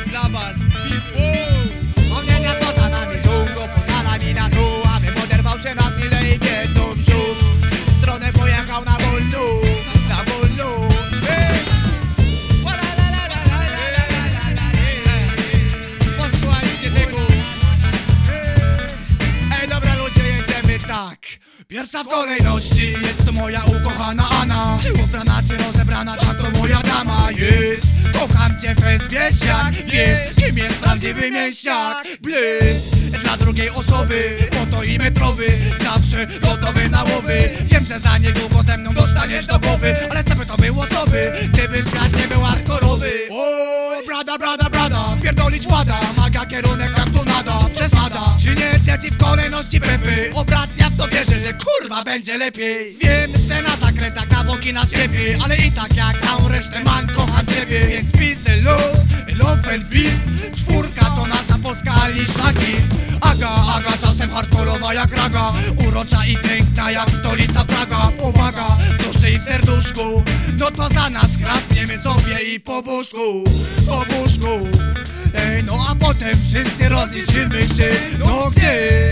jest dla was na się na chwilę i w stronę pojechał na na! Posłuchajcie tego Ej dobra ludzie, jedziemy tak Pierwsza w kolejności jest to moja ukochana Anna. Czy czy rozebrana, tak to moja dama. Jest. Kocham cię fest wieśniak, wiesz Kim jest prawdziwy mieśniak Bliz dla drugiej osoby Oto i metrowy. Zawsze gotowy na łowy. Wiem, że za niedługo ze mną dostaniesz do głowy. Ale co by to było, co by? Gdyby świat nie był hardkorowy. O, brada, brada, brada. Pierdolić łada Maga kierunek jak tu nada. Przesada. Czy nie trzeci w kolejności pepy Obratnia w to wierzę, że kurwa będzie lepiej. Wiem, że na zakrętach na boki nas ciebie Ale i tak jak całą resztę man kocham ciebie. Więc peace, love, love and peace. Czwórka to nasza polska Alisha Keys Aga, aga czasem hardkorowa jak raga. Urocza i piękna jak stolica Praga. Powaga w duszy i w serduszku. No to za nas chrapniemy sobie i po buszku Po buszku. Ej, no a potem wszyscy rozliczymy się. No gdzie?